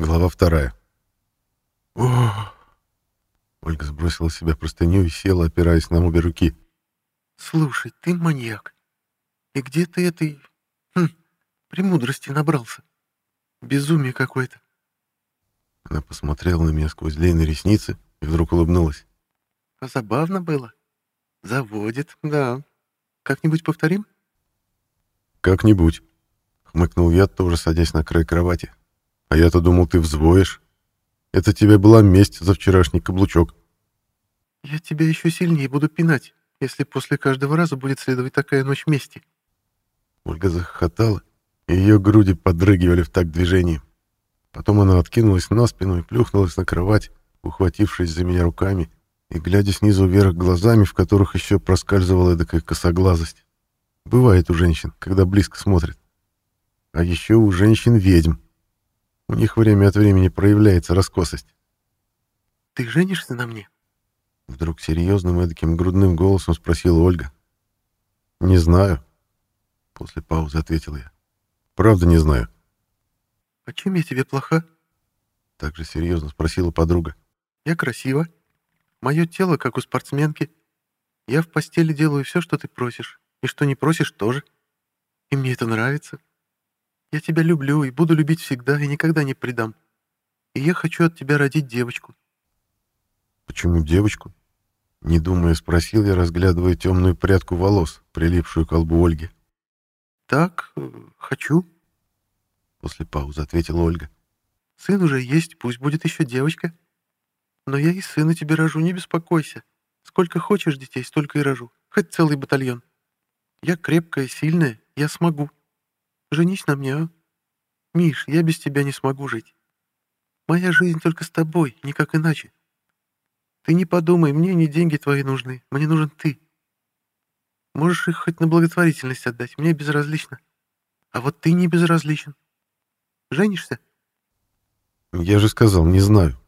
Глава вторая. О! Ольга сбросила с себя простыню и села, опираясь на обе руки. «Слушай, ты маньяк. И где ты этой... Хм, премудрости набрался? Безумие какое-то». Она посмотрела на меня сквозь длинные ресницы и вдруг улыбнулась. «А забавно было? Заводит, да. Как-нибудь повторим?» «Как-нибудь», — хмыкнул я, тоже садясь на край кровати. «А я-то думал, ты взвоишь. Это тебе была месть за вчерашний каблучок». «Я тебя еще сильнее буду пинать, если после каждого раза будет следовать такая ночь мести». Ольга захохотала, и ее груди подрыгивали в такт движением. Потом она откинулась на спину и плюхнулась на кровать, ухватившись за меня руками и глядя снизу вверх глазами, в которых еще проскальзывала такая косоглазость. Бывает у женщин, когда близко смотрят. А еще у женщин-ведьм. У них время от времени проявляется раскосость. «Ты женишься на мне?» Вдруг серьезным эдаким грудным голосом спросила Ольга. «Не знаю», — после паузы ответил я. «Правда не знаю». «А чем я тебе плоха?» Также серьезно спросила подруга. «Я красива. Мое тело, как у спортсменки. Я в постели делаю все, что ты просишь. И что не просишь, тоже. И мне это нравится. Я тебя люблю и буду любить всегда, и никогда не предам. И я хочу от тебя родить девочку». «Почему девочку?» Не думая, спросил я, разглядывая темную прядку волос, прилипшую к колбу Ольги. «Так, э, хочу», — после паузы ответила Ольга. «Сын уже есть, пусть будет еще девочка. Но я и сына тебе рожу, не беспокойся. Сколько хочешь детей, столько и рожу. Хоть целый батальон. Я крепкая, сильная, я смогу. Женись на мне, а? Миш, я без тебя не смогу жить. Моя жизнь только с тобой, никак иначе. Ты не подумай, мне не деньги твои нужны, мне нужен ты. Можешь их хоть на благотворительность отдать, мне безразлично. А вот ты не безразличен. Женишься? Я же сказал, не знаю.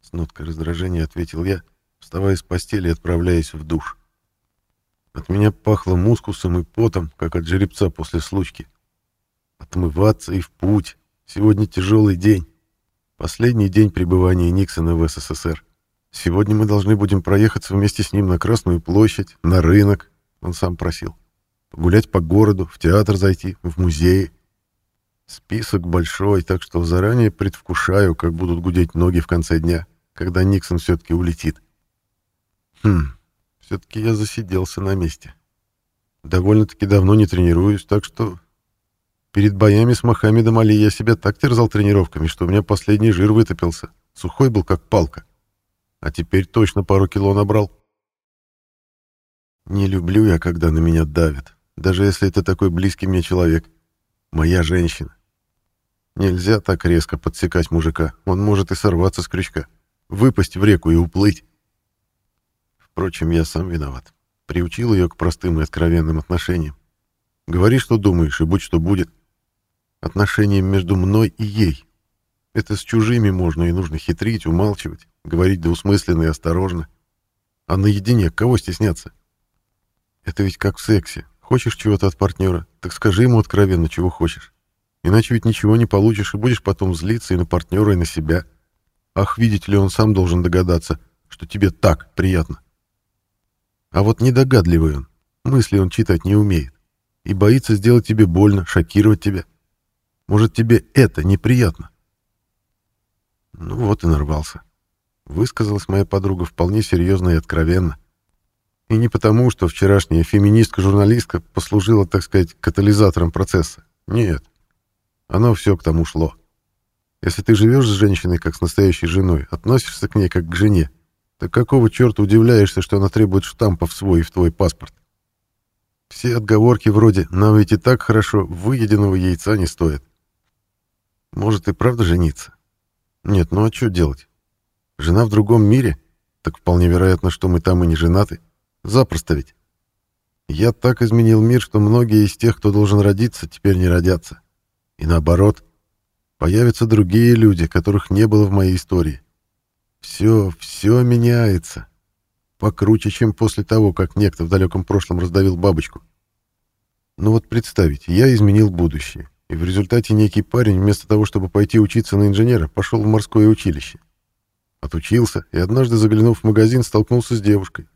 С ноткой раздражения ответил я, вставая с постели и отправляясь в душ. От меня пахло мускусом и потом, как от жеребца после случки. Отмываться и в путь. Сегодня тяжелый день. Последний день пребывания Никсона в СССР. Сегодня мы должны будем проехаться вместе с ним на Красную площадь, на рынок, он сам просил. Погулять по городу, в театр зайти, в музеи. Список большой, так что заранее предвкушаю, как будут гудеть ноги в конце дня, когда Никсон все-таки улетит. Хм, все-таки я засиделся на месте. Довольно-таки давно не тренируюсь, так что... Перед боями с Мохаммедом Али я себя так терзал тренировками, что у меня последний жир вытопился. Сухой был, как палка. А теперь точно пару кило набрал. Не люблю я, когда на меня давят, даже если это такой близкий мне человек. Моя женщина. Нельзя так резко подсекать мужика, он может и сорваться с крючка, выпасть в реку и уплыть. Впрочем, я сам виноват. Приучил ее к простым и откровенным отношениям. Говори, что думаешь, и будь что будет. Отношениям между мной и ей. Это с чужими можно и нужно хитрить, умалчивать, говорить двусмысленно и осторожно. А наедине кого стесняться? Это ведь как в сексе. Хочешь чего-то от партнера, так скажи ему откровенно, чего хочешь. Иначе ведь ничего не получишь, и будешь потом злиться и на партнера, и на себя. Ах, видите ли, он сам должен догадаться, что тебе так приятно. А вот недогадливый он, мысли он читать не умеет. И боится сделать тебе больно, шокировать тебя. Может, тебе это неприятно? Ну вот и нарвался. Высказалась моя подруга вполне серьезно и откровенно. И не потому, что вчерашняя феминистка-журналистка послужила, так сказать, катализатором процесса. Нет. Оно все к тому шло. Если ты живешь с женщиной, как с настоящей женой, относишься к ней как к жене, то какого черта удивляешься, что она требует штампов свой и в твой паспорт? Все отговорки вроде «нам ведь и так хорошо» выеденного яйца не стоят. Может и правда жениться? Нет, ну а что делать? Жена в другом мире? Так вполне вероятно, что мы там и не женаты. Запросто ведь. Я так изменил мир, что многие из тех, кто должен родиться, теперь не родятся. И наоборот, появятся другие люди, которых не было в моей истории. Все, все меняется. Покруче, чем после того, как некто в далеком прошлом раздавил бабочку. Ну вот представить, я изменил будущее. И в результате некий парень вместо того, чтобы пойти учиться на инженера, пошел в морское училище. Отучился и однажды, заглянув в магазин, столкнулся с девушкой.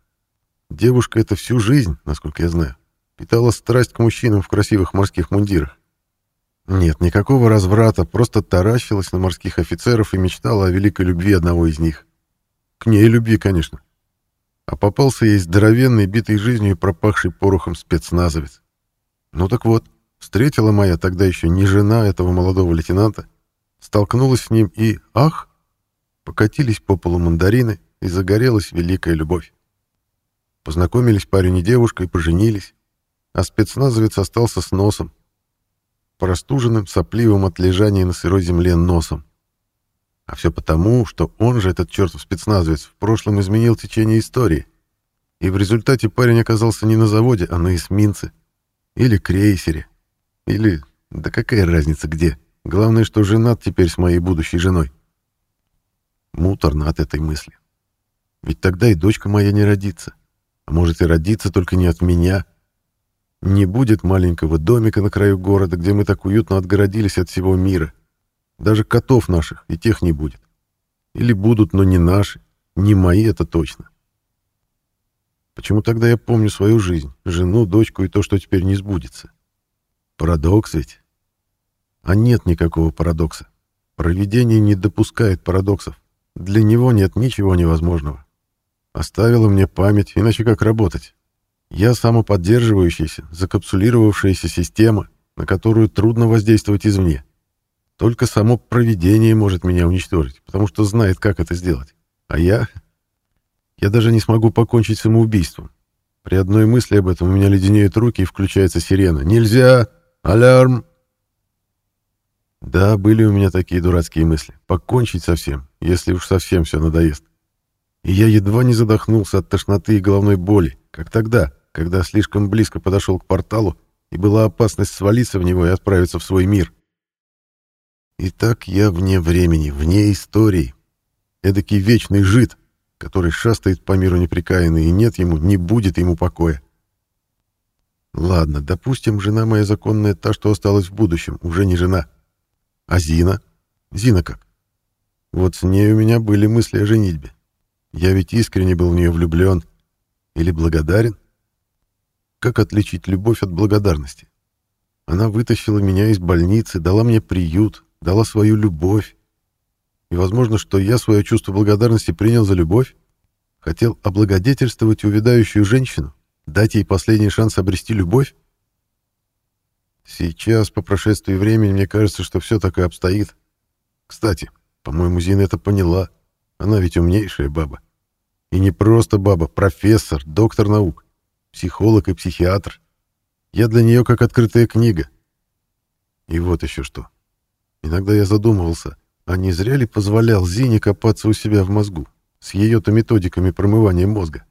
Девушка эта всю жизнь, насколько я знаю, питала страсть к мужчинам в красивых морских мундирах. Нет, никакого разврата, просто таращилась на морских офицеров и мечтала о великой любви одного из них. К ней любви, конечно. А попался ей здоровенный, битый жизнью и пропахший порохом спецназовец. Ну так вот, встретила моя тогда еще не жена этого молодого лейтенанта, столкнулась с ним и, ах, покатились по полу мандарины, и загорелась великая любовь. Познакомились парень и девушка и поженились, а спецназовец остался с носом, простуженным, сопливым от лежания на сырой земле носом. А все потому, что он же, этот чертов спецназовец, в прошлом изменил течение истории. И в результате парень оказался не на заводе, а на эсминце. Или крейсере. Или... Да какая разница где? Главное, что женат теперь с моей будущей женой. Муторно от этой мысли. Ведь тогда и дочка моя не родится. А может и родится, только не от меня. Не будет маленького домика на краю города, где мы так уютно отгородились от всего мира. Даже котов наших и тех не будет. Или будут, но не наши. Не мои, это точно. Почему тогда я помню свою жизнь, жену, дочку и то, что теперь не сбудется? Парадокс ведь? А нет никакого парадокса. Провидение не допускает парадоксов. Для него нет ничего невозможного. Оставила мне память, иначе как работать? Я самоподдерживающаяся, закапсулировавшаяся система, на которую трудно воздействовать извне. Только само провидение может меня уничтожить, потому что знает, как это сделать. А я... Я даже не смогу покончить самоубийством. При одной мысли об этом у меня леденеют руки и включается сирена. «Нельзя! Алярм!» Да, были у меня такие дурацкие мысли. Покончить совсем, если уж совсем все надоест. И я едва не задохнулся от тошноты и головной боли, как тогда, когда слишком близко подошел к порталу, и была опасность свалиться в него и отправиться в свой мир. И так я вне времени, вне истории. Эдакий вечный жид, который шастает по миру неприкаянный, и нет ему, не будет ему покоя. Ладно, допустим, жена моя законная, та, что осталась в будущем, уже не жена. А Зина? Зина как? Вот с ней у меня были мысли о женитьбе. Я ведь искренне был в нее влюблен. Или благодарен? Как отличить любовь от благодарности? Она вытащила меня из больницы, дала мне приют, дала свою любовь. И возможно, что я свое чувство благодарности принял за любовь, хотел облагодетельствовать увядающую женщину, дать ей последний шанс обрести любовь. Сейчас, по прошествии времени, мне кажется, что все так и обстоит. Кстати, по-моему, Зина это поняла. Она ведь умнейшая баба. И не просто баба, профессор, доктор наук, психолог и психиатр. Я для нее как открытая книга. И вот еще что. Иногда я задумывался, а не зря ли позволял Зине копаться у себя в мозгу, с ее-то методиками промывания мозга.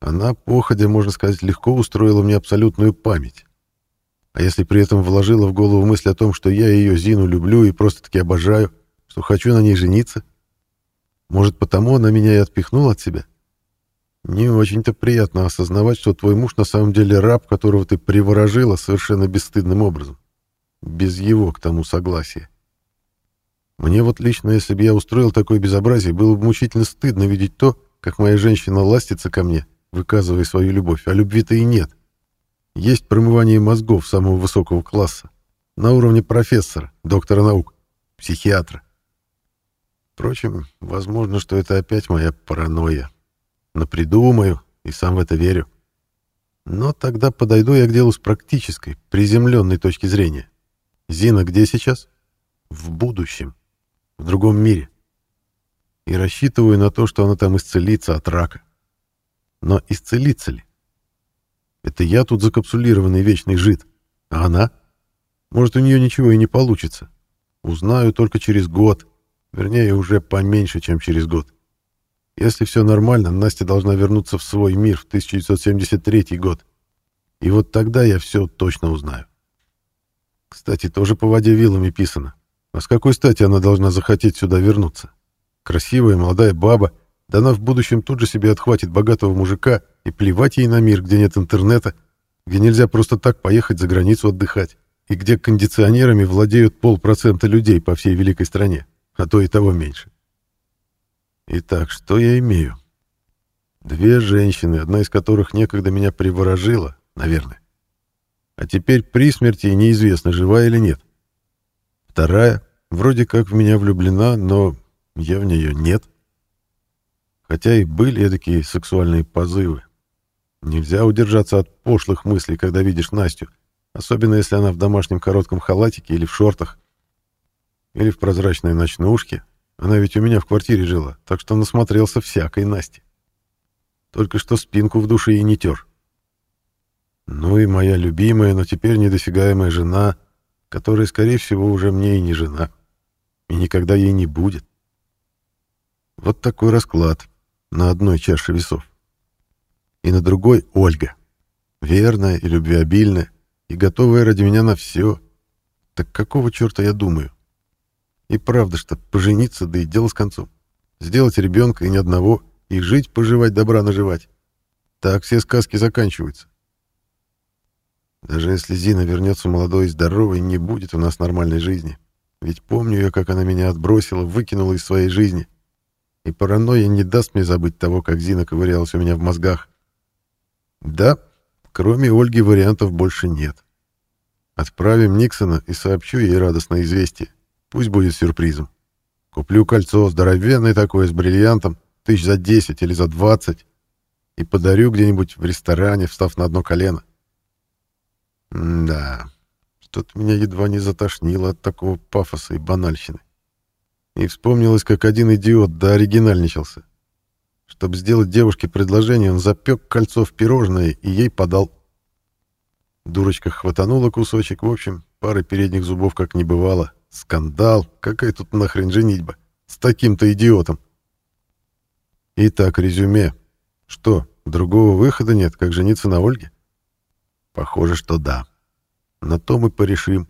Она, походя, можно сказать, легко устроила мне абсолютную память. А если при этом вложила в голову мысль о том, что я ее, Зину, люблю и просто-таки обожаю, что хочу на ней жениться, может, потому она меня и отпихнула от себя? Не очень-то приятно осознавать, что твой муж на самом деле раб, которого ты приворожила совершенно бесстыдным образом. Без его к тому согласия. Мне вот лично, если бы я устроил такое безобразие, было бы мучительно стыдно видеть то, как моя женщина ластится ко мне, выказывая свою любовь, а любви-то и нет. Есть промывание мозгов самого высокого класса, на уровне профессора, доктора наук, психиатра. Впрочем, возможно, что это опять моя паранойя. Напридумаю и сам в это верю. Но тогда подойду я к делу с практической, приземленной точки зрения. Зина где сейчас? В будущем. В другом мире. И рассчитываю на то, что она там исцелится от рака. Но исцелится ли? Это я тут закапсулированный вечный жид. А она? Может, у нее ничего и не получится. Узнаю только через год. Вернее, уже поменьше, чем через год. Если все нормально, Настя должна вернуться в свой мир в 1973 год. И вот тогда я все точно узнаю. Кстати, тоже по воде вилами писано. А с какой стати она должна захотеть сюда вернуться? Красивая молодая баба, да она в будущем тут же себе отхватит богатого мужика и плевать ей на мир, где нет интернета, где нельзя просто так поехать за границу отдыхать. и где кондиционерами владеют полпроцента людей по всей великой стране, а то и того меньше. Итак, что я имею? Две женщины, одна из которых некогда меня приворожила, наверное. А теперь при смерти неизвестно, жива или нет. Вторая, вроде как в меня влюблена, но я в нее нет. Хотя и были такие сексуальные позывы. Нельзя удержаться от пошлых мыслей, когда видишь Настю, особенно если она в домашнем коротком халатике или в шортах, или в прозрачной ночнушке. Она ведь у меня в квартире жила, так что насмотрелся всякой Насти. Только что спинку в душе и не тер. Ну и моя любимая, но теперь недосягаемая жена, которая, скорее всего, уже мне и не жена, и никогда ей не будет. Вот такой расклад на одной чаше весов и на другой — Ольга. Верная и любвеобильная, и готовая ради меня на все. Так какого черта я думаю? И правда, что пожениться, да и дело с концом. Сделать ребенка и ни одного, и жить, поживать, добра наживать. Так все сказки заканчиваются. Даже если Зина вернется молодой и здоровой, не будет у нас нормальной жизни. Ведь помню я, как она меня отбросила, выкинула из своей жизни. И паранойя не даст мне забыть того, как Зина ковырялась у меня в мозгах. Да, кроме Ольги вариантов больше нет. Отправим Никсона и сообщу ей радостное известие. Пусть будет сюрпризом. Куплю кольцо здоровенное такое с бриллиантом, тысяч за 10 или за 20, и подарю где-нибудь в ресторане, встав на одно колено. М да, что-то меня едва не затошнило от такого пафоса и банальщины. И вспомнилось, как один идиот да оригинальничался. Чтобы сделать девушке предложение, он запек кольцо в пирожное и ей подал. Дурочка хватанула кусочек, в общем, пары передних зубов как не бывало. Скандал, какая тут нахрен женитьба? С таким-то идиотом. Итак, резюме. Что, другого выхода нет, как жениться на Ольге? Похоже, что да. На то мы порешим.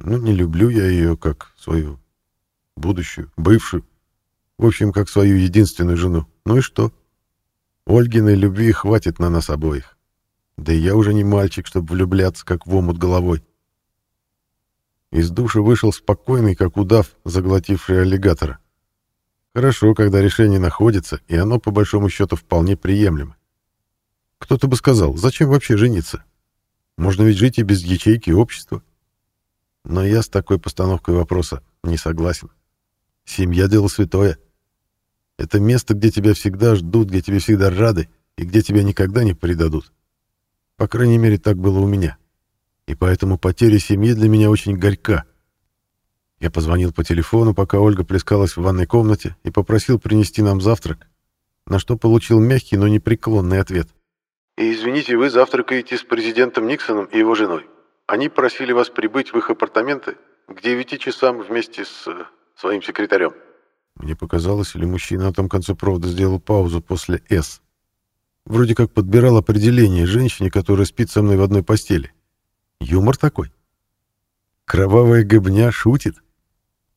Ну, не люблю я ее как свою будущую, бывшую. В общем, как свою единственную жену. Ну и что? Ольгиной любви хватит на нас обоих. Да и я уже не мальчик, чтобы влюбляться, как в омут головой. Из души вышел спокойный, как удав, заглотивший аллигатора. Хорошо, когда решение находится, и оно, по большому счету, вполне приемлемо. Кто-то бы сказал, зачем вообще жениться? Можно ведь жить и без ячейки общества. Но я с такой постановкой вопроса не согласен. Семья — дело святое. Это место, где тебя всегда ждут, где тебе всегда рады и где тебя никогда не предадут. По крайней мере, так было у меня. И поэтому потеря семьи для меня очень горька. Я позвонил по телефону, пока Ольга плескалась в ванной комнате, и попросил принести нам завтрак, на что получил мягкий, но непреклонный ответ. «Извините, вы завтракаете с президентом Никсоном и его женой. Они просили вас прибыть в их апартаменты к 9 часам вместе с э, своим секретарем». Мне показалось, или мужчина на том конце провода сделал паузу после «С». Вроде как подбирал определение женщине, которая спит со мной в одной постели. Юмор такой. Кровавая гыбня шутит.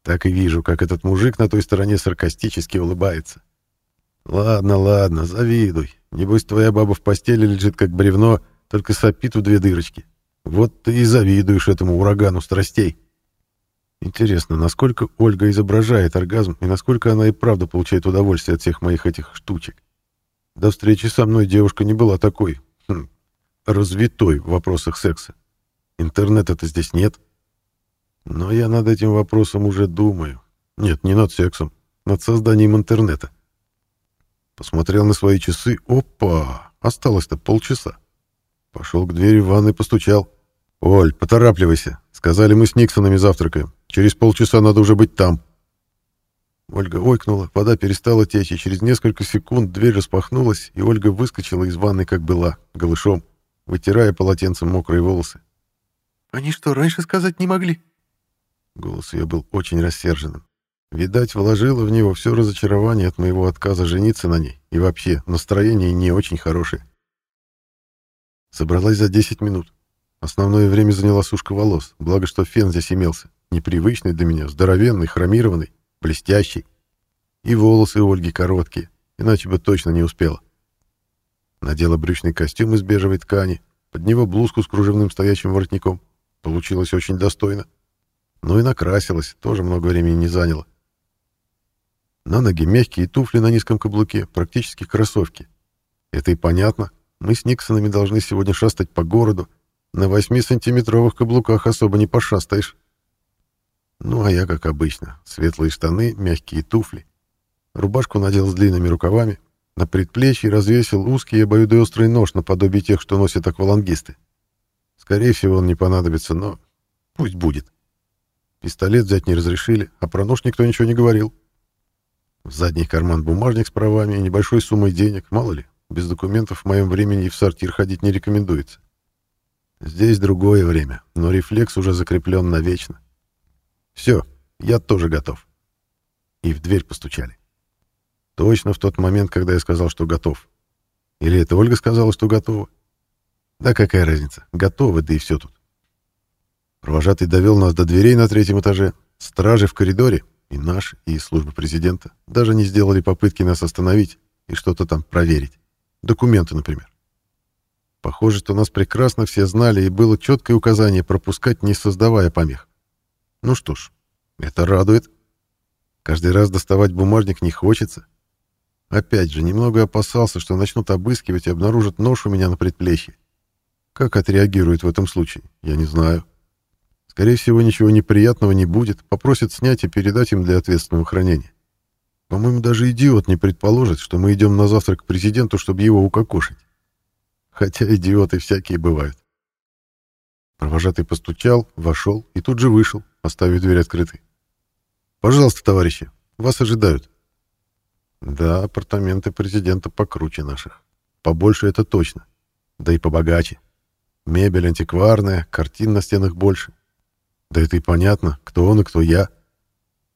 Так и вижу, как этот мужик на той стороне саркастически улыбается. Ладно, ладно, завидуй. Небось, твоя баба в постели лежит как бревно, только сопит в две дырочки. Вот ты и завидуешь этому урагану страстей. Интересно, насколько Ольга изображает оргазм и насколько она и правда получает удовольствие от всех моих этих штучек. До встречи со мной девушка не была такой хм, развитой в вопросах секса. Интернета-то здесь нет. Но я над этим вопросом уже думаю. Нет, не над сексом, над созданием интернета. Посмотрел на свои часы. Опа! Осталось-то полчаса. Пошел к двери в ванной, постучал. «Оль, поторапливайся. Сказали, мы с Никсонами завтракаем. Через полчаса надо уже быть там». Ольга ойкнула, вода перестала течь, и через несколько секунд дверь распахнулась, и Ольга выскочила из ванной, как была, голышом, вытирая полотенцем мокрые волосы. «Они что, раньше сказать не могли?» Голос ее был очень рассерженным. Видать, вложила в него все разочарование от моего отказа жениться на ней, и вообще, настроение не очень хорошее. Собралась за 10 минут. Основное время заняла сушка волос, благо что фен здесь имелся. Непривычный для меня, здоровенный, хромированный, блестящий. И волосы у Ольги короткие, иначе бы точно не успела. Надела брючный костюм из бежевой ткани, под него блузку с кружевным стоячим воротником. Получилось очень достойно. Ну и накрасилась, тоже много времени не заняло. На ноги мягкие туфли на низком каблуке, практически кроссовки. Это и понятно. Мы с Никсонами должны сегодня шастать по городу. На 8-сантиметровых каблуках особо не пошастаешь. Ну, а я, как обычно, светлые штаны, мягкие туфли. Рубашку надел с длинными рукавами, на предплечье развесил узкий обоюдоострый нож наподобие тех, что носят аквалангисты. Скорее всего, он не понадобится, но пусть будет. Пистолет взять не разрешили, а про нож никто ничего не говорил. В задний карман бумажник с правами и небольшой суммой денег, мало ли, без документов в моем времени и в сортир ходить не рекомендуется. Здесь другое время, но рефлекс уже закреплен навечно. Все, я тоже готов. И в дверь постучали. Точно в тот момент, когда я сказал, что готов. Или это Ольга сказала, что готова? Да какая разница, готовы, да и все тут. Провожатый довел нас до дверей на третьем этаже. Стражи в коридоре, и наши, и служба президента, даже не сделали попытки нас остановить и что-то там проверить. Документы, например. Похоже, что нас прекрасно все знали, и было четкое указание пропускать, не создавая помех. Ну что ж, это радует. Каждый раз доставать бумажник не хочется. Опять же, немного опасался, что начнут обыскивать и обнаружат нож у меня на предплечье. Как отреагируют в этом случае, я не знаю. Скорее всего, ничего неприятного не будет, попросят снять и передать им для ответственного хранения. По-моему, даже идиот не предположит, что мы идем на завтрак к президенту, чтобы его укокошить. Хотя идиоты всякие бывают. Провожатый постучал, вошел и тут же вышел, оставив дверь открытой. «Пожалуйста, товарищи, вас ожидают». Да, апартаменты президента покруче наших. Побольше это точно. Да и побогаче. Мебель антикварная, картин на стенах больше. Да это и понятно, кто он и кто я.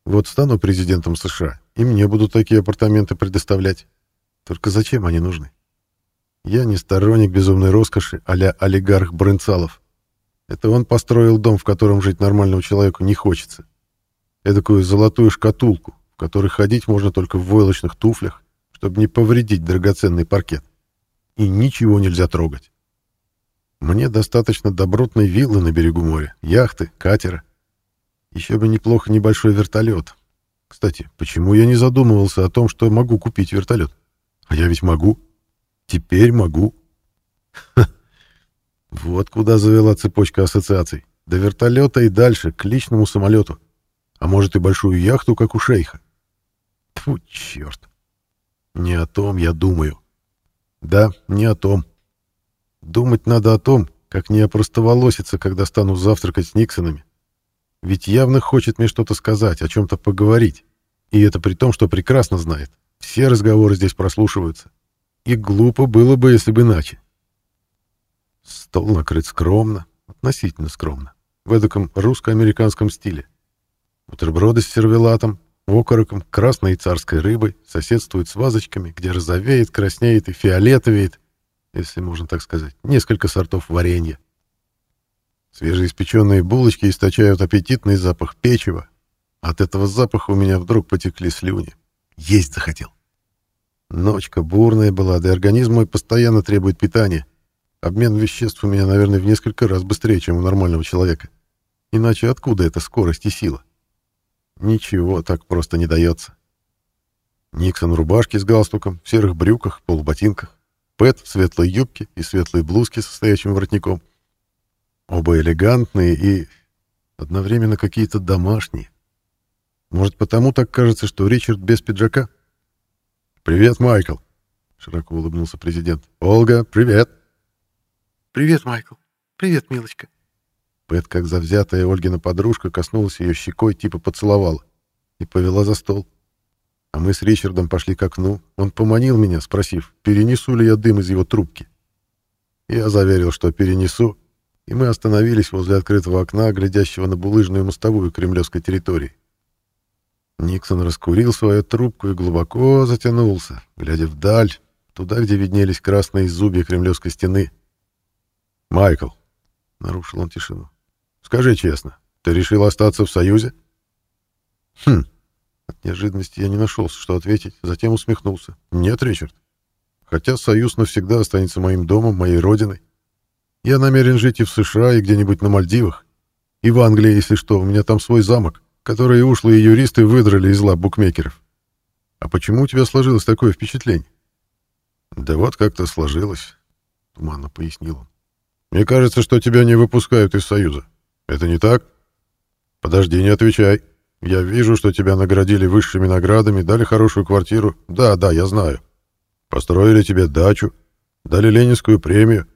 Вот стану президентом США, и мне будут такие апартаменты предоставлять. Только зачем они нужны? Я не сторонник безумной роскоши а-ля олигарх Брынцалов. Это он построил дом, в котором жить нормальному человеку не хочется. Эдакую золотую шкатулку, в которой ходить можно только в войлочных туфлях, чтобы не повредить драгоценный паркет. И ничего нельзя трогать. Мне достаточно добротной виллы на берегу моря, яхты, катера. Еще бы неплохо небольшой вертолет. Кстати, почему я не задумывался о том, что могу купить вертолет? А я ведь могу. Теперь могу. Ха. Вот куда завела цепочка ассоциаций. До вертолета и дальше, к личному самолету. А может и большую яхту, как у шейха. Фу, черт. Не о том я думаю. Да, не о том. Думать надо о том, как не опростоволоситься, когда стану завтракать с Никсонами. Ведь явно хочет мне что-то сказать, о чем-то поговорить. И это при том, что прекрасно знает. Все разговоры здесь прослушиваются. И глупо было бы, если бы иначе. Стол накрыт скромно, относительно скромно, в эдаком русско-американском стиле. Бутерброды с сервелатом, окороком, красной и царской рыбой соседствуют с вазочками, где розовеет, краснеет и фиолетовеет, если можно так сказать, несколько сортов варенья. Свежеиспеченные булочки источают аппетитный запах печива. От этого запаха у меня вдруг потекли слюни. Есть захотел. Ночка бурная была, да и организм мой постоянно требует питания. Обмен веществ у меня, наверное, в несколько раз быстрее, чем у нормального человека. Иначе откуда эта скорость и сила? Ничего так просто не дается. Никсон в рубашке с галстуком, в серых брюках, полуботинках. Пэт в светлой юбке и светлой блузке со стоячим воротником. Оба элегантные и одновременно какие-то домашние. Может, потому так кажется, что Ричард без пиджака? «Привет, Майкл!» — широко улыбнулся президент. «Ольга, привет!» «Привет, Майкл! Привет, милочка!» Пэт, как завзятая Ольгина подружка, коснулась ее щекой, типа поцеловала, и повела за стол. А мы с Ричардом пошли к окну. Он поманил меня, спросив, перенесу ли я дым из его трубки. Я заверил, что перенесу, и мы остановились возле открытого окна, глядящего на булыжную мостовую кремлевской территории. Никсон раскурил свою трубку и глубоко затянулся, глядя вдаль, туда, где виднелись красные зубья кремлевской стены. «Майкл», — нарушил он тишину, — «скажи честно, ты решил остаться в Союзе?» «Хм». От неожиданности я не нашелся, что ответить, затем усмехнулся. «Нет, Ричард. Хотя Союз навсегда останется моим домом, моей родиной. Я намерен жить и в США, и где-нибудь на Мальдивах, И в Англии, если что, у меня там свой замок, который ушлые юристы выдрали из лап букмекеров. А почему у тебя сложилось такое впечатление? Да вот как-то сложилось, туманно пояснил он. Мне кажется, что тебя не выпускают из Союза. Это не так? Подожди, не отвечай. Я вижу, что тебя наградили высшими наградами, дали хорошую квартиру. Да, да, я знаю. Построили тебе дачу, дали Ленинскую премию.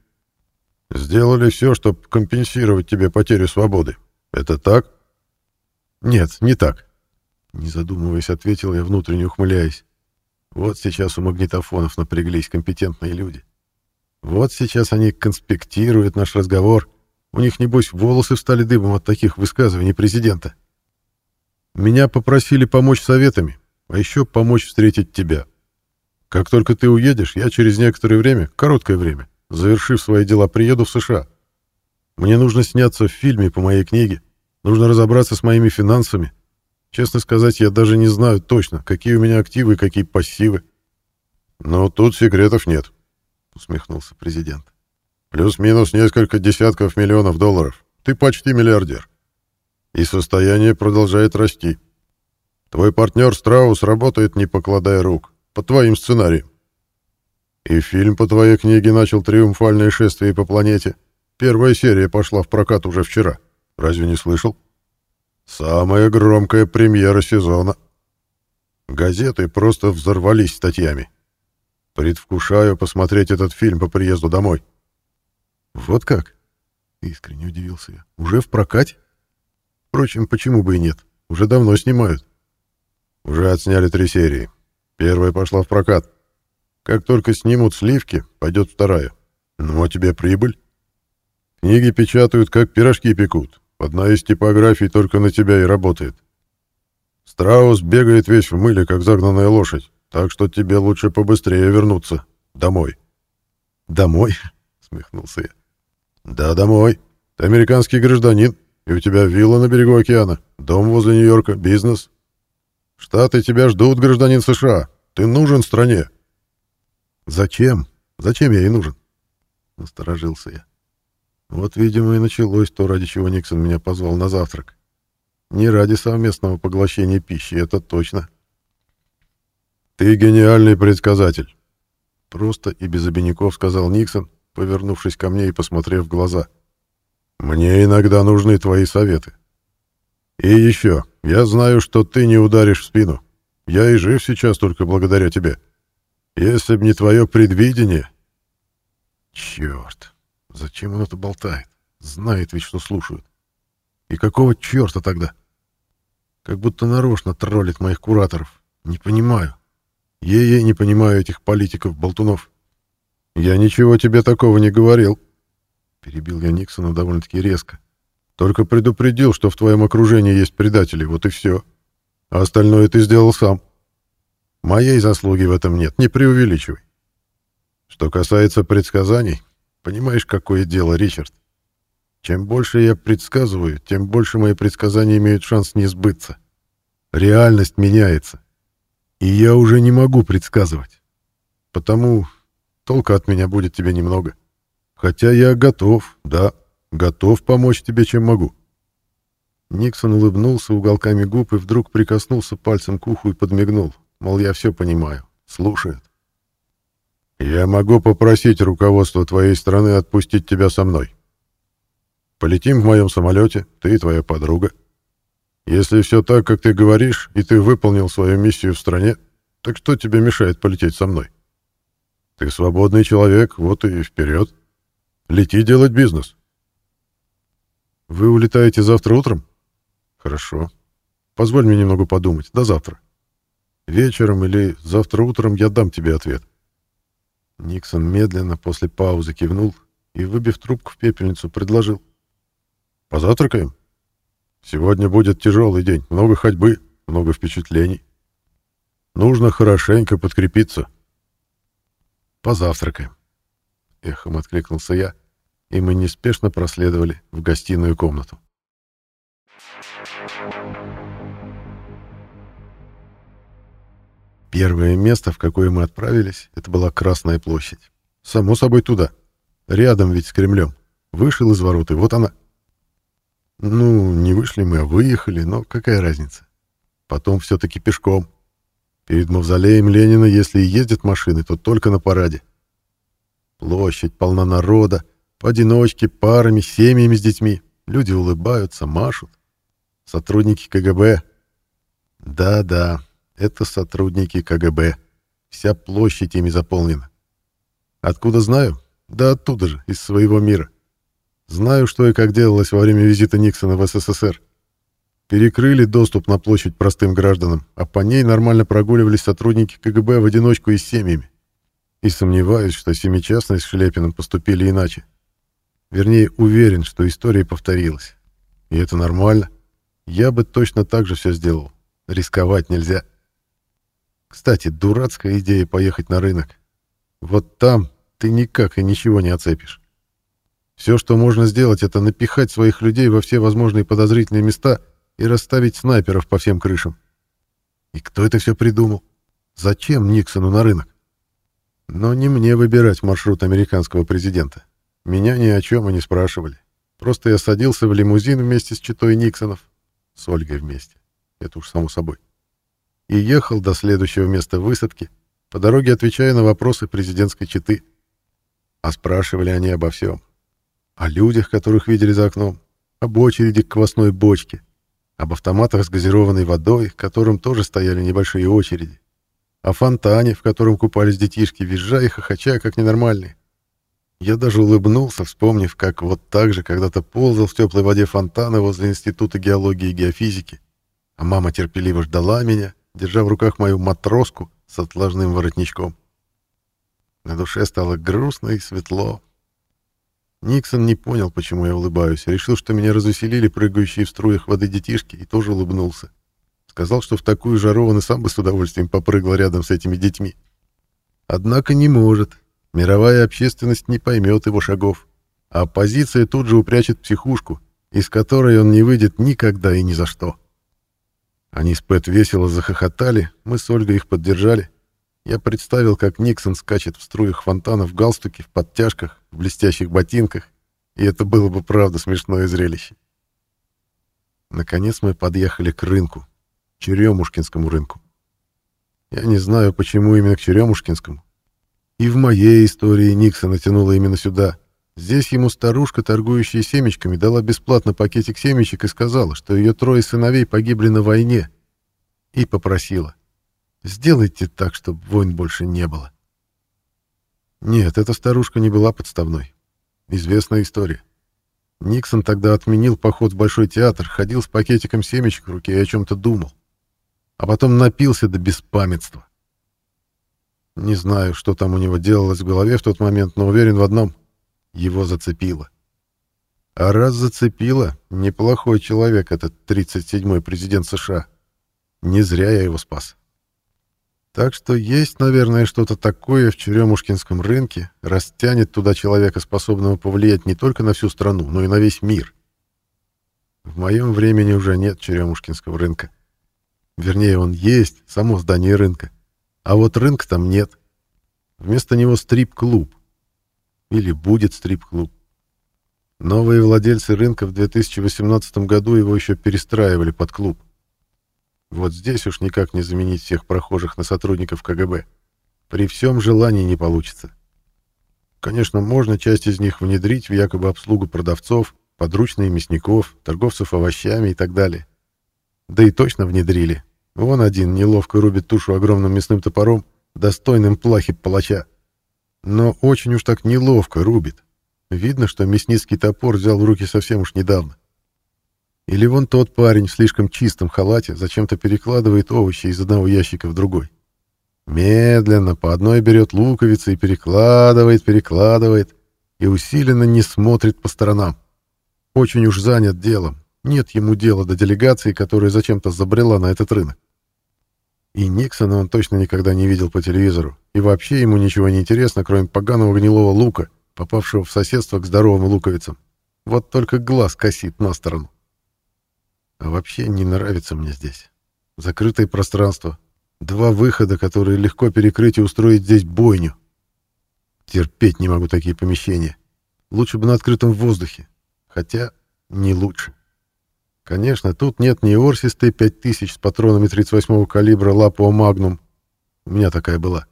Сделали все, чтобы компенсировать тебе потерю свободы. Это так? Нет, не так. Не задумываясь, ответил я, внутренне ухмыляясь. Вот сейчас у магнитофонов напряглись компетентные люди. Вот сейчас они конспектируют наш разговор. У них, небось, волосы встали дыбом от таких высказываний президента. Меня попросили помочь советами, а еще помочь встретить тебя. Как только ты уедешь, я через некоторое время, короткое время, завершив свои дела, приеду в США. Мне нужно сняться в фильме по моей книге, нужно разобраться с моими финансами. Честно сказать, я даже не знаю точно, какие у меня активы и какие пассивы. Но тут секретов нет, усмехнулся президент. Плюс-минус несколько десятков миллионов долларов. Ты почти миллиардер. И состояние продолжает расти. Твой партнер Страус работает, не покладая рук по твоим сценариям. И фильм по твоей книге начал триумфальное шествие по планете. Первая серия пошла в прокат уже вчера. Разве не слышал? Самая громкая премьера сезона. Газеты просто взорвались статьями. Предвкушаю посмотреть этот фильм по приезду домой. Вот как? Искренне удивился я. Уже в прокате? Впрочем, почему бы и нет? Уже давно снимают. Уже отсняли три серии. Первая пошла в прокат. Как только снимут сливки, пойдет вторая. Ну, а тебе прибыль. Книги печатают, как пирожки пекут. Одна из типографий только на тебя и работает. Страус бегает весь в мыле, как загнанная лошадь, так что тебе лучше побыстрее вернуться домой. «Домой?» — смехнулся я. «Да, домой. Ты американский гражданин, и у тебя вилла на берегу океана, дом возле Нью-Йорка, бизнес. Штаты тебя ждут, гражданин США. Ты нужен стране. Зачем? Зачем я ей нужен? Насторожился я. Вот, видимо, и началось то, ради чего Никсон меня позвал на завтрак. Не ради совместного поглощения пищи, это точно. Ты гениальный предсказатель. Просто и без обиняков сказал Никсон, повернувшись ко мне и посмотрев в глаза. Мне иногда нужны твои советы. И еще, я знаю, что ты не ударишь в спину. Я и жив сейчас только благодаря тебе. Если б не твое предвидение... Черт, зачем он это болтает? Знает ведь, что слушают. И какого черта тогда? Как будто нарочно троллит моих кураторов. Не понимаю. Ей-ей не понимаю этих политиков-болтунов. Я ничего тебе такого не говорил. Перебил я Никсона довольно-таки резко. Только предупредил, что в твоем окружении есть предатели, вот и все. А остальное ты сделал сам. Моей заслуги в этом нет, не преувеличивай. Что касается предсказаний, понимаешь, какое дело, Ричард? Чем больше я предсказываю, тем больше мои предсказания имеют шанс не сбыться. Реальность меняется. И я уже не могу предсказывать. Потому толка от меня будет тебе немного. Хотя я готов, да, Готов помочь тебе, чем могу». Никсон улыбнулся уголками губ и вдруг прикоснулся пальцем к уху и подмигнул. Мол, я все понимаю. Слушает. «Я могу попросить руководство твоей страны отпустить тебя со мной. Полетим в моем самолете, ты и твоя подруга. Если все так, как ты говоришь, и ты выполнил свою миссию в стране, так что тебе мешает полететь со мной? Ты свободный человек, вот и вперед. Лети делать бизнес». Вы улетаете завтра утром? Хорошо. Позволь мне немного подумать. До завтра. Вечером или завтра утром я дам тебе ответ. Никсон медленно после паузы кивнул и, выбив трубку в пепельницу, предложил. «Позавтракаем? Сегодня будет тяжелый день, много ходьбы, много впечатлений. Нужно хорошенько подкрепиться». «Позавтракаем», — эхом откликнулся я и мы неспешно проследовали в гостиную комнату. Первое место, в какое мы отправились, это была Красная площадь. Само собой туда. Рядом ведь с Кремлем. Вышел из ворот, и вот она. Ну, не вышли мы, а выехали, но какая разница? Потом все-таки пешком. Перед мавзолеем Ленина, если и ездят машины, то только на параде. Площадь полна народа, поодиночке, парами, семьями с детьми. Люди улыбаются, машут. Сотрудники КГБ. Да-да, это сотрудники КГБ. Вся площадь ими заполнена. Откуда знаю? Да оттуда же, из своего мира. Знаю, что и как делалось во время визита Никсона в СССР. Перекрыли доступ на площадь простым гражданам, а по ней нормально прогуливались сотрудники КГБ в одиночку и с семьями. И сомневаюсь, что Семичастный с Шлепиным поступили иначе. Вернее, уверен, что история повторилась. И это нормально. Я бы точно так же все сделал. Рисковать нельзя. Кстати, дурацкая идея поехать на рынок. Вот там ты никак и ничего не оцепишь. Все, что можно сделать, это напихать своих людей во все возможные подозрительные места и расставить снайперов по всем крышам. И кто это все придумал? Зачем Никсону на рынок? Но не мне выбирать маршрут американского президента. Меня ни о чем и не спрашивали. Просто я садился в лимузин вместе с читой Никсонов. С Ольгой вместе. Это уж само собой. И ехал до следующего места высадки, по дороге отвечая на вопросы президентской читы. А спрашивали они обо всем. О людях, которых видели за окном, об очереди к квасной бочке, об автоматах с газированной водой, к которым тоже стояли небольшие очереди, о фонтане, в котором купались детишки, визжа и хохоча, как ненормальные. Я даже улыбнулся, вспомнив, как вот так же когда-то ползал в теплой воде фонтана возле Института геологии и геофизики, а мама терпеливо ждала меня, держа в руках мою матроску с отложным воротничком. На душе стало грустно и светло. Никсон не понял, почему я улыбаюсь, решил, что меня развеселили прыгающие в струях воды детишки, и тоже улыбнулся. Сказал, что в такую жару он и сам бы с удовольствием попрыгал рядом с этими детьми. Однако не может. Мировая общественность не поймет его шагов, а оппозиция тут же упрячет психушку, из которой он не выйдет никогда и ни за что. Они с Пэт весело захохотали, мы с Ольгой их поддержали. Я представил, как Никсон скачет в струях фонтана в галстуке, в подтяжках, в блестящих ботинках, и это было бы правда смешное зрелище. Наконец мы подъехали к рынку, Черемушкинскому рынку. Я не знаю, почему именно к Черемушкинскому. И в моей истории Никсон натянула именно сюда. Здесь ему старушка, торгующая семечками, дала бесплатно пакетик семечек и сказала, что ее трое сыновей погибли на войне. И попросила. Сделайте так, чтобы войн больше не было. Нет, эта старушка не была подставной. Известная история. Никсон тогда отменил поход в Большой театр, ходил с пакетиком семечек в руке и о чем-то думал. А потом напился до беспамятства. Не знаю, что там у него делалось в голове в тот момент, но уверен в одном — его зацепило. А раз зацепило, неплохой человек этот 37-й президент США. Не зря я его спас. Так что есть, наверное, что-то такое в Черемушкинском рынке, растянет туда человека, способного повлиять не только на всю страну, но и на весь мир. В моем времени уже нет Черемушкинского рынка. Вернее, он есть, само здание рынка. А вот рынка там нет. Вместо него стрип-клуб. Или будет стрип-клуб. Новые владельцы рынка в 2018 году его еще перестраивали под клуб. Вот здесь уж никак не заменить всех прохожих на сотрудников КГБ. При всем желании не получится. Конечно, можно часть из них внедрить в якобы обслугу продавцов, подручные мясников, торговцев овощами и так далее. Да и точно внедрили. Вон один неловко рубит тушу огромным мясным топором, достойным плахи палача. Но очень уж так неловко рубит. Видно, что мясницкий топор взял в руки совсем уж недавно. Или вон тот парень в слишком чистом халате зачем-то перекладывает овощи из одного ящика в другой. Медленно по одной берет луковицы и перекладывает, перекладывает, и усиленно не смотрит по сторонам. Очень уж занят делом. Нет ему дела до делегации, которая зачем-то забрела на этот рынок. И Никсона он точно никогда не видел по телевизору, и вообще ему ничего не интересно, кроме поганого гнилого лука, попавшего в соседство к здоровым луковицам. Вот только глаз косит на сторону. А вообще не нравится мне здесь. Закрытое пространство. Два выхода, которые легко перекрыть и устроить здесь бойню. Терпеть не могу такие помещения. Лучше бы на открытом воздухе. Хотя не лучше. Конечно, тут нет ни Орсис Т-5000 с патронами 38-го калибра Лапуа Магнум. У меня такая была.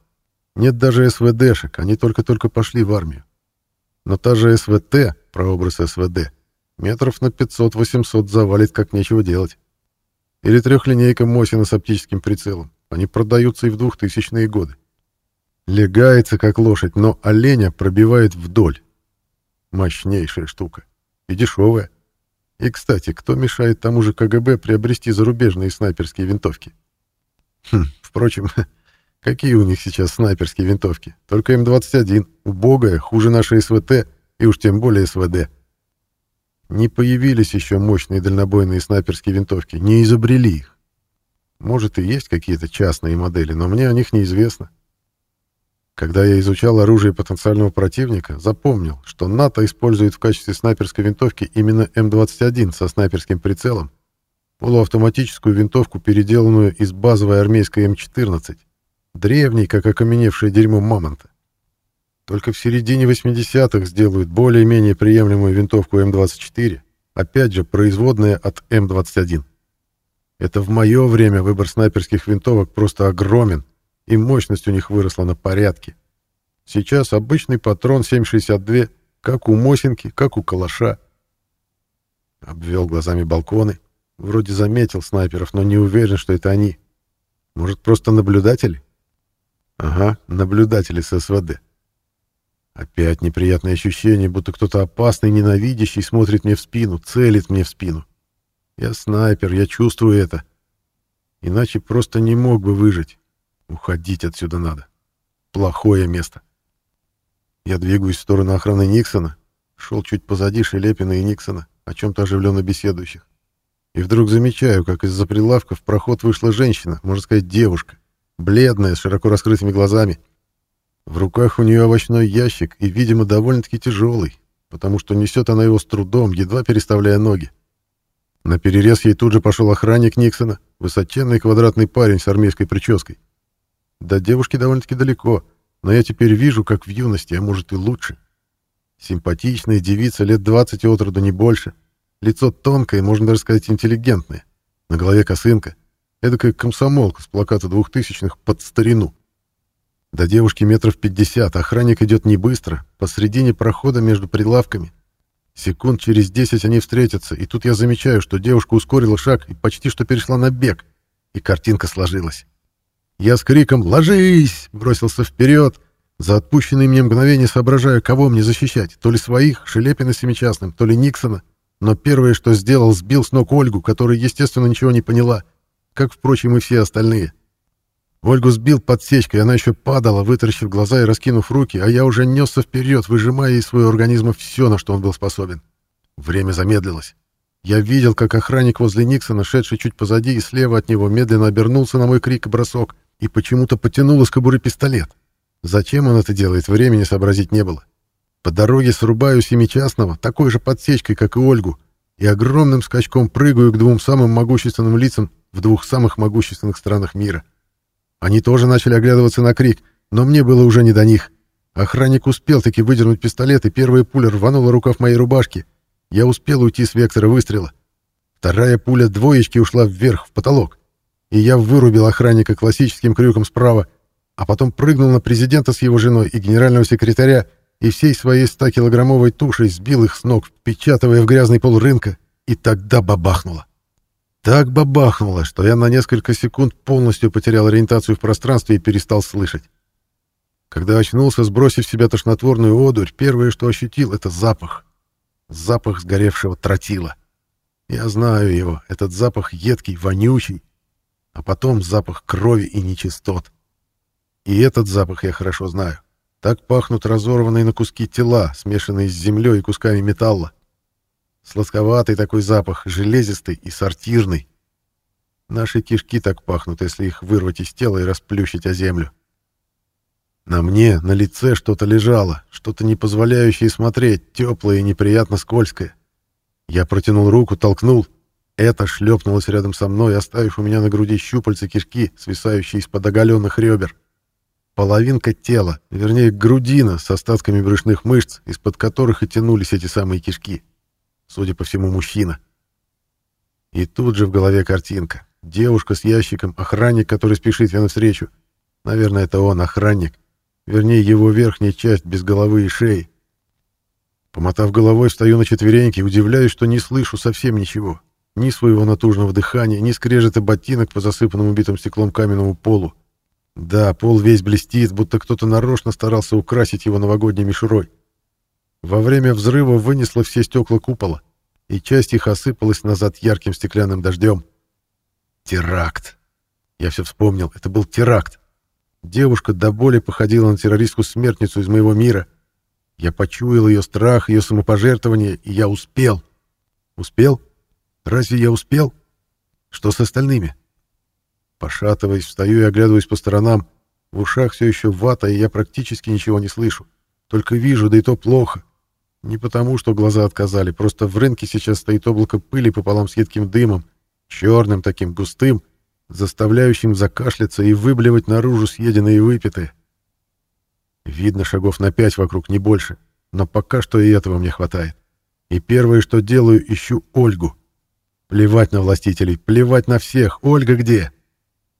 Нет даже СВДшек, они только-только пошли в армию. Но та же СВТ, прообраз СВД, метров на 500-800 завалит, как нечего делать. Или трехлинейка Мосина с оптическим прицелом. Они продаются и в 2000-е годы. Легается, как лошадь, но оленя пробивает вдоль. Мощнейшая штука. И дешевая. И, кстати, кто мешает тому же КГБ приобрести зарубежные снайперские винтовки? Хм, впрочем, какие у них сейчас снайперские винтовки? Только М21, убогая, хуже нашей СВТ и уж тем более СВД. Не появились еще мощные дальнобойные снайперские винтовки, не изобрели их. Может, и есть какие-то частные модели, но мне о них неизвестно. Когда я изучал оружие потенциального противника, запомнил, что НАТО использует в качестве снайперской винтовки именно М21 со снайперским прицелом, полуавтоматическую винтовку, переделанную из базовой армейской М14, древней, как окаменевшее дерьмо мамонта. Только в середине 80-х сделают более-менее приемлемую винтовку М24, опять же, производная от М21. Это в мое время выбор снайперских винтовок просто огромен, и мощность у них выросла на порядке. Сейчас обычный патрон 7,62, как у Мосинки, как у Калаша. Обвел глазами балконы. Вроде заметил снайперов, но не уверен, что это они. Может, просто наблюдатели? Ага, наблюдатели с СВД. Опять неприятное ощущение, будто кто-то опасный, ненавидящий смотрит мне в спину, целит мне в спину. Я снайпер, я чувствую это. Иначе просто не мог бы выжить. Уходить отсюда надо. Плохое место. Я двигаюсь в сторону охраны Никсона. Шел чуть позади Шелепина и Никсона, о чем-то оживленно беседующих. И вдруг замечаю, как из-за прилавка в проход вышла женщина, можно сказать, девушка. Бледная, с широко раскрытыми глазами. В руках у нее овощной ящик и, видимо, довольно-таки тяжелый, потому что несет она его с трудом, едва переставляя ноги. На перерез ей тут же пошел охранник Никсона, высоченный квадратный парень с армейской прической. До девушки довольно-таки далеко, но я теперь вижу, как в юности, а может и лучше. Симпатичная девица, лет 20 от роду, не больше. Лицо тонкое, можно даже сказать, интеллигентное. На голове косынка. Эдакая комсомолка с плаката двухтысячных под старину. До девушки метров пятьдесят, охранник идет не быстро, посредине прохода между прилавками. Секунд через десять они встретятся, и тут я замечаю, что девушка ускорила шаг и почти что перешла на бег, и картинка сложилась. Я с криком «Ложись!» бросился вперед, за отпущенные мне мгновения соображая, кого мне защищать, то ли своих, Шелепина семичастным, то ли Никсона, но первое, что сделал, сбил с ног Ольгу, которая, естественно, ничего не поняла, как, впрочем, и все остальные. Ольгу сбил подсечкой, она еще падала, вытаращив глаза и раскинув руки, а я уже несся вперед, выжимая из своего организма все, на что он был способен. Время замедлилось. Я видел, как охранник возле Никсона, шедший чуть позади и слева от него, медленно обернулся на мой крик и бросок и почему-то потянул из кобуры пистолет. Зачем он это делает, времени сообразить не было. По дороге срубаю семичастного, такой же подсечкой, как и Ольгу, и огромным скачком прыгаю к двум самым могущественным лицам в двух самых могущественных странах мира — они тоже начали оглядываться на крик, но мне было уже не до них. Охранник успел таки выдернуть пистолет, и первая пуля рванула рукав моей рубашки. Я успел уйти с вектора выстрела. Вторая пуля двоечки ушла вверх, в потолок. И я вырубил охранника классическим крюком справа, а потом прыгнул на президента с его женой и генерального секретаря, и всей своей 100-килограммовой тушей сбил их с ног, впечатывая в грязный пол рынка, и тогда бабахнуло. Так бабахнуло, что я на несколько секунд полностью потерял ориентацию в пространстве и перестал слышать. Когда очнулся, сбросив в себя тошнотворную одурь, первое, что ощутил, — это запах. Запах сгоревшего тротила. Я знаю его, этот запах едкий, вонючий, а потом запах крови и нечистот. И этот запах я хорошо знаю. Так пахнут разорванные на куски тела, смешанные с землей и кусками металла. Сладковатый такой запах, железистый и сортирный. Наши кишки так пахнут, если их вырвать из тела и расплющить о землю. На мне, на лице что-то лежало, что-то не позволяющее смотреть, теплое и неприятно скользкое. Я протянул руку, толкнул. Это шлепнулось рядом со мной, оставив у меня на груди щупальца кишки, свисающие из-под оголенных ребер. Половинка тела, вернее, грудина с остатками брюшных мышц, из-под которых и тянулись эти самые кишки. Судя по всему, мужчина. И тут же в голове картинка. Девушка с ящиком, охранник, который спешит ей навстречу. Наверное, это он, охранник. Вернее, его верхняя часть без головы и шеи. Помотав головой, встаю на четвереньки удивляюсь, что не слышу совсем ничего. Ни своего натужного дыхания, ни скрежета ботинок по засыпанному битым стеклом каменному полу. Да, пол весь блестит, будто кто-то нарочно старался украсить его новогодней мишурой. Во время взрыва вынесло все стекла купола, и часть их осыпалась назад ярким стеклянным дождем. Теракт. Я все вспомнил, это был теракт. Девушка до боли походила на террористку-смертницу из моего мира. Я почуял ее страх, ее самопожертвование, и я успел. Успел? Разве я успел? Что с остальными? Пошатываясь, встаю и оглядываюсь по сторонам. В ушах все еще вата, и я практически ничего не слышу. Только вижу, да и то плохо. Не потому, что глаза отказали, просто в рынке сейчас стоит облако пыли пополам с едким дымом, черным таким, густым, заставляющим закашляться и выблевать наружу съеденное и выпитое. Видно шагов на пять вокруг, не больше, но пока что и этого мне хватает. И первое, что делаю, ищу Ольгу. Плевать на властителей, плевать на всех. Ольга где?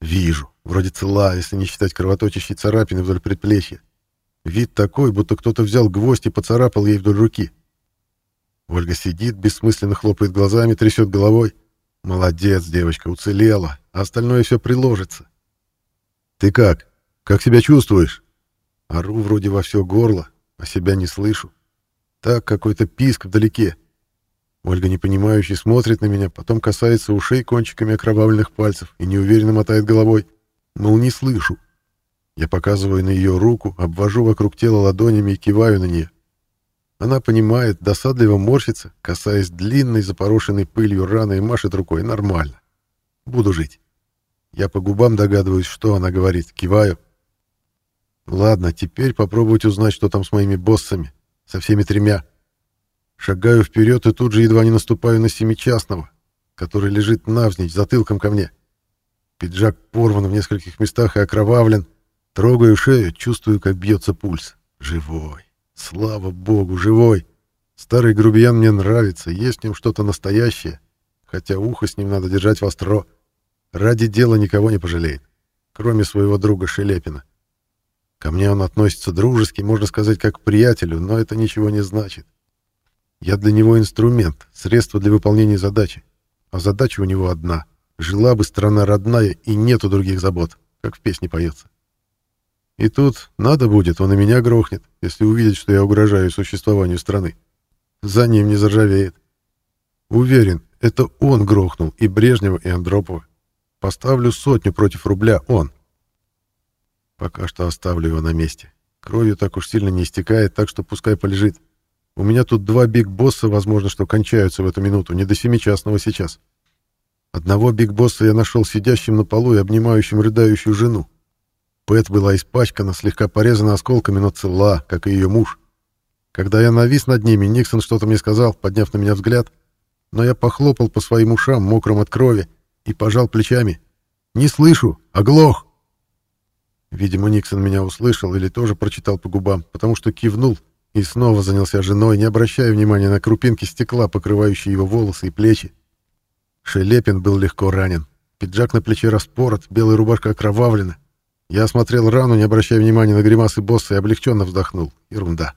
Вижу. Вроде цела, если не считать кровоточащей царапины вдоль предплечья. Вид такой, будто кто-то взял гвоздь и поцарапал ей вдоль руки. Ольга сидит, бессмысленно хлопает глазами, трясет головой. Молодец, девочка, уцелела, а остальное все приложится. Ты как? Как себя чувствуешь? Ору вроде во все горло, а себя не слышу. Так какой-то писк вдалеке. Ольга непонимающе смотрит на меня, потом касается ушей кончиками окровавленных пальцев и неуверенно мотает головой. Мол, не слышу. Я показываю на ее руку, обвожу вокруг тела ладонями и киваю на нее. Она понимает, досадливо морщится, касаясь длинной, запорошенной пылью раны и машет рукой. Нормально. Буду жить. Я по губам догадываюсь, что она говорит. Киваю. Ладно, теперь попробовать узнать, что там с моими боссами. Со всеми тремя. Шагаю вперед и тут же едва не наступаю на семичастного, который лежит навзничь, затылком ко мне. Пиджак порван в нескольких местах и окровавлен. Трогаю шею, чувствую, как бьется пульс. Живой. Слава богу, живой. Старый грубиян мне нравится, есть в нем что-то настоящее, хотя ухо с ним надо держать востро. Ради дела никого не пожалеет, кроме своего друга Шелепина. Ко мне он относится дружески, можно сказать, как к приятелю, но это ничего не значит. Я для него инструмент, средство для выполнения задачи. А задача у него одна. Жила бы страна родная, и нету других забот, как в песне поется. И тут надо будет, он и меня грохнет, если увидит, что я угрожаю существованию страны. За ним не заржавеет. Уверен, это он грохнул и Брежнева, и Андропова. Поставлю сотню против рубля он. Пока что оставлю его на месте. Кровью так уж сильно не истекает, так что пускай полежит. У меня тут два биг-босса, возможно, что кончаются в эту минуту, не до семичастного сейчас. Одного биг-босса я нашел сидящим на полу и обнимающим рыдающую жену. Пэт была испачкана, слегка порезана осколками, но цела, как и ее муж. Когда я навис над ними, Никсон что-то мне сказал, подняв на меня взгляд, но я похлопал по своим ушам, мокрым от крови, и пожал плечами. «Не слышу! Оглох!» Видимо, Никсон меня услышал или тоже прочитал по губам, потому что кивнул и снова занялся женой, не обращая внимания на крупинки стекла, покрывающие его волосы и плечи. Шелепин был легко ранен. Пиджак на плече распорот, белая рубашка окровавлена. Я осмотрел рану, не обращая внимания на гримасы босса, и облегченно вздохнул. Ерунда.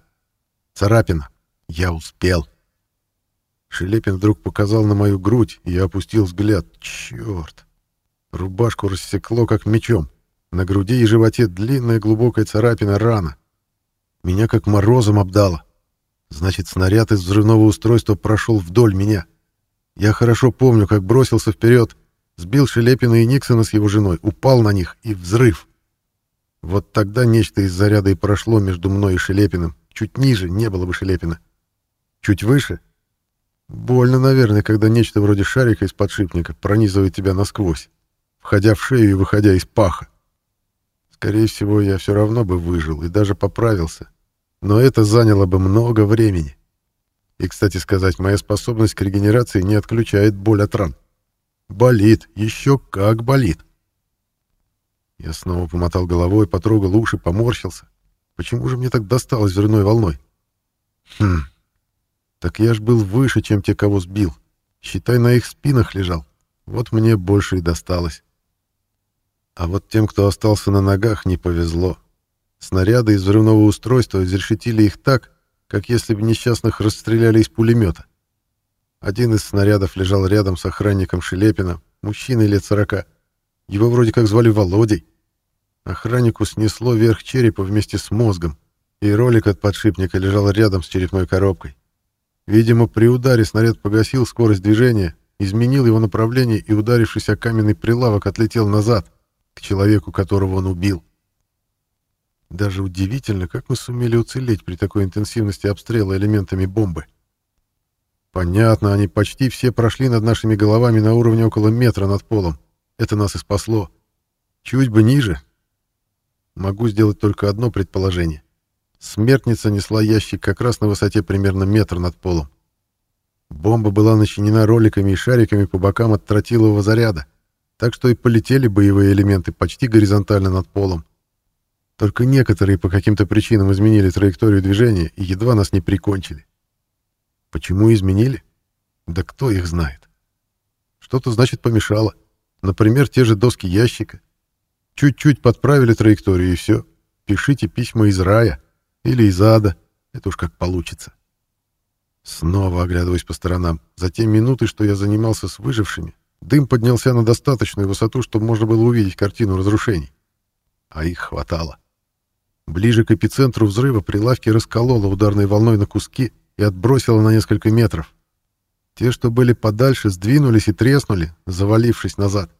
Царапина. Я успел. Шелепин вдруг показал на мою грудь, и я опустил взгляд. Черт. Рубашку рассекло, как мечом. На груди и животе длинная глубокая царапина рана. Меня как морозом обдало. Значит, снаряд из взрывного устройства прошел вдоль меня. Я хорошо помню, как бросился вперед, сбил Шелепина и Никсона с его женой, упал на них, и взрыв. Вот тогда нечто из заряда и прошло между мной и Шелепиным. Чуть ниже не было бы Шелепина. Чуть выше? Больно, наверное, когда нечто вроде шарика из подшипника пронизывает тебя насквозь, входя в шею и выходя из паха. Скорее всего, я все равно бы выжил и даже поправился. Но это заняло бы много времени. И, кстати сказать, моя способность к регенерации не отключает боль от ран. Болит, еще как болит. Я снова помотал головой, потрогал уши, поморщился. Почему же мне так досталось взрывной волной? Хм. Так я ж был выше, чем те, кого сбил. Считай, на их спинах лежал. Вот мне больше и досталось. А вот тем, кто остался на ногах, не повезло. Снаряды из взрывного устройства изрешетили их так, как если бы несчастных расстреляли из пулемета. Один из снарядов лежал рядом с охранником Шелепиным, мужчиной лет сорока. Его вроде как звали Володей. Охраннику снесло верх черепа вместе с мозгом, и ролик от подшипника лежал рядом с черепной коробкой. Видимо, при ударе снаряд погасил скорость движения, изменил его направление и, ударившись о каменный прилавок, отлетел назад, к человеку, которого он убил. Даже удивительно, как мы сумели уцелеть при такой интенсивности обстрела элементами бомбы. Понятно, они почти все прошли над нашими головами на уровне около метра над полом. Это нас и спасло. Чуть бы ниже. Могу сделать только одно предположение. Смертница несла ящик как раз на высоте примерно метр над полом. Бомба была начинена роликами и шариками по бокам от тротилового заряда, так что и полетели боевые элементы почти горизонтально над полом. Только некоторые по каким-то причинам изменили траекторию движения и едва нас не прикончили. Почему изменили? Да кто их знает. Что-то, значит, помешало. Например, те же доски ящика. Чуть-чуть подправили траекторию и все. Пишите письма из рая или из ада. Это уж как получится. Снова оглядываясь по сторонам. За те минуты, что я занимался с выжившими, дым поднялся на достаточную высоту, чтобы можно было увидеть картину разрушений. А их хватало. Ближе к эпицентру взрыва прилавки раскололо ударной волной на куски и отбросило на несколько метров. Те, что были подальше, сдвинулись и треснули, завалившись назад.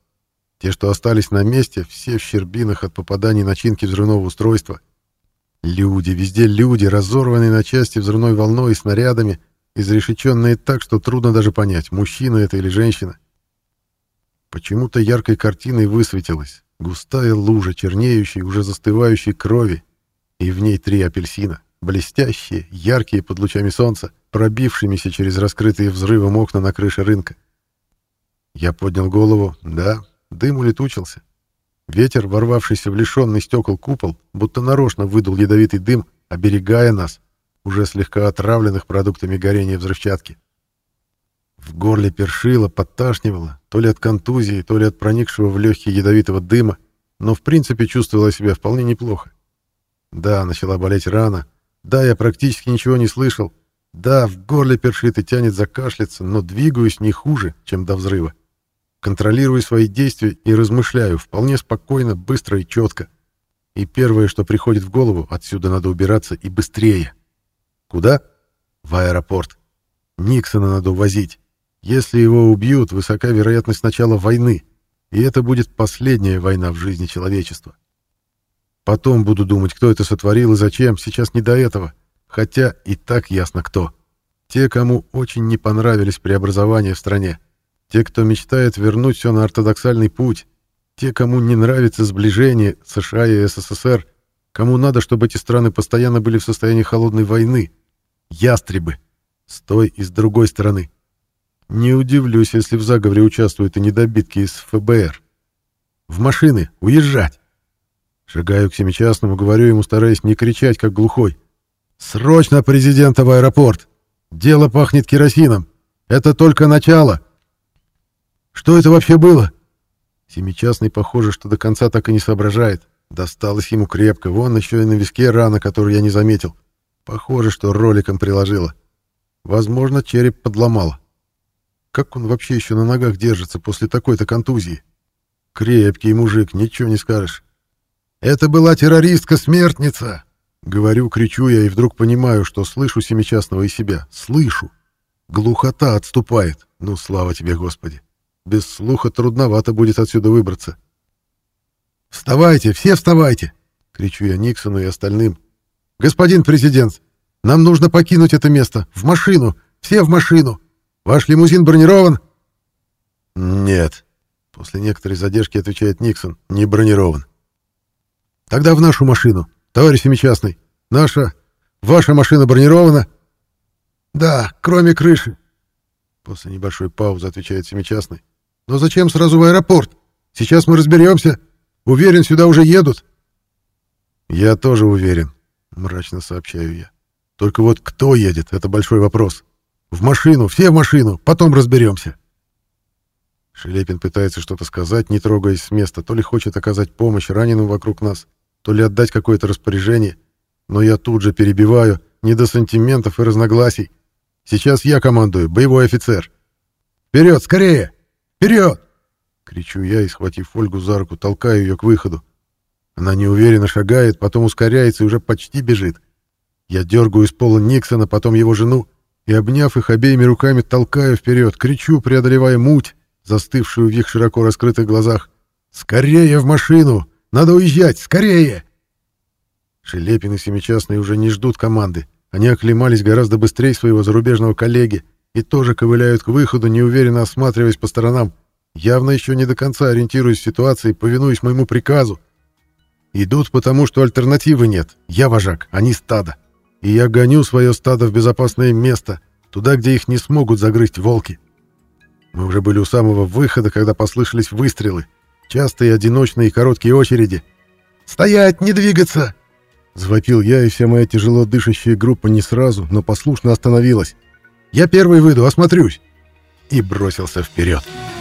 Те, что остались на месте, все в щербинах от попаданий начинки взрывного устройства. Люди, везде люди, разорванные на части взрывной волной и снарядами, изрешеченные так, что трудно даже понять, мужчина это или женщина. Почему-то яркой картиной высветилась густая лужа чернеющей, уже застывающей крови, и в ней три апельсина, блестящие, яркие под лучами солнца, пробившимися через раскрытые взрывом окна на крыше рынка. Я поднял голову. Да, дым улетучился. Ветер, ворвавшийся в лишенный стекол купол, будто нарочно выдул ядовитый дым, оберегая нас, уже слегка отравленных продуктами горения взрывчатки. В горле першило, подташнивало, то ли от контузии, то ли от проникшего в легкие ядовитого дыма, но в принципе чувствовала себя вполне неплохо. Да, начала болеть рана. Да, я практически ничего не слышал. Да, в горле першит и тянет закашляться, но двигаюсь не хуже, чем до взрыва. Контролирую свои действия и размышляю вполне спокойно, быстро и четко. И первое, что приходит в голову, отсюда надо убираться и быстрее. Куда? В аэропорт. Никсона надо увозить. Если его убьют, высока вероятность начала войны, и это будет последняя война в жизни человечества. Потом буду думать, кто это сотворил и зачем, сейчас не до этого. Хотя и так ясно кто. Те, кому очень не понравились преобразования в стране. Те, кто мечтает вернуть все на ортодоксальный путь. Те, кому не нравится сближение США и СССР. Кому надо, чтобы эти страны постоянно были в состоянии холодной войны. Ястребы. С той и с другой стороны. Не удивлюсь, если в заговоре участвуют и недобитки из ФБР. В машины, уезжать. Шагаю к семичастному, говорю ему, стараясь не кричать, как глухой. «Срочно президента в аэропорт! Дело пахнет керосином! Это только начало!» «Что это вообще было?» Семичастный, похоже, что до конца так и не соображает. Досталось ему крепко, вон еще и на виске рана, которую я не заметил. Похоже, что роликом приложила. Возможно, череп подломало. Как он вообще еще на ногах держится после такой-то контузии? Крепкий мужик, ничего не скажешь. Это была террористка-смертница!» Говорю, кричу я и вдруг понимаю, что слышу семичастного из себя. Слышу. Глухота отступает. Ну, слава тебе, Господи. Без слуха трудновато будет отсюда выбраться. «Вставайте, все вставайте!» — кричу я Никсону и остальным. «Господин президент, нам нужно покинуть это место. В машину! Все в машину! Ваш лимузин бронирован?» «Нет», — после некоторой задержки отвечает Никсон, — «не бронирован». Тогда в нашу машину, товарищ Семичастный. Наша... Ваша машина бронирована?» «Да, кроме крыши». После небольшой паузы отвечает Семичастный. «Но зачем сразу в аэропорт? Сейчас мы разберемся. Уверен, сюда уже едут». «Я тоже уверен», — мрачно сообщаю я. «Только вот кто едет, это большой вопрос. В машину, все в машину, потом разберемся. Шелепин пытается что-то сказать, не трогаясь с места, то ли хочет оказать помощь раненым вокруг нас, то ли отдать какое-то распоряжение, но я тут же перебиваю, не до сантиментов и разногласий. Сейчас я командую, боевой офицер. «Вперед, скорее! Вперед!» Кричу я и, схватив Ольгу за руку, толкаю ее к выходу. Она неуверенно шагает, потом ускоряется и уже почти бежит. Я дергаю из пола Никсона, потом его жену, и, обняв их обеими руками, толкаю вперед, кричу, преодолевая муть, застывшую в их широко раскрытых глазах. «Скорее в машину! Надо уезжать! Скорее!» Шелепин и Семичастный уже не ждут команды. Они оклемались гораздо быстрее своего зарубежного коллеги и тоже ковыляют к выходу, неуверенно осматриваясь по сторонам, явно еще не до конца ориентируясь в ситуации, повинуясь моему приказу. Идут потому, что альтернативы нет. Я вожак, они стадо. И я гоню свое стадо в безопасное место, туда, где их не смогут загрызть волки. Мы уже были у самого выхода, когда послышались выстрелы. Частые, одиночные и короткие очереди. «Стоять! Не двигаться!» Завопил я, и вся моя тяжело дышащая группа не сразу, но послушно остановилась. «Я первый выйду, осмотрюсь!» И бросился вперед. «Я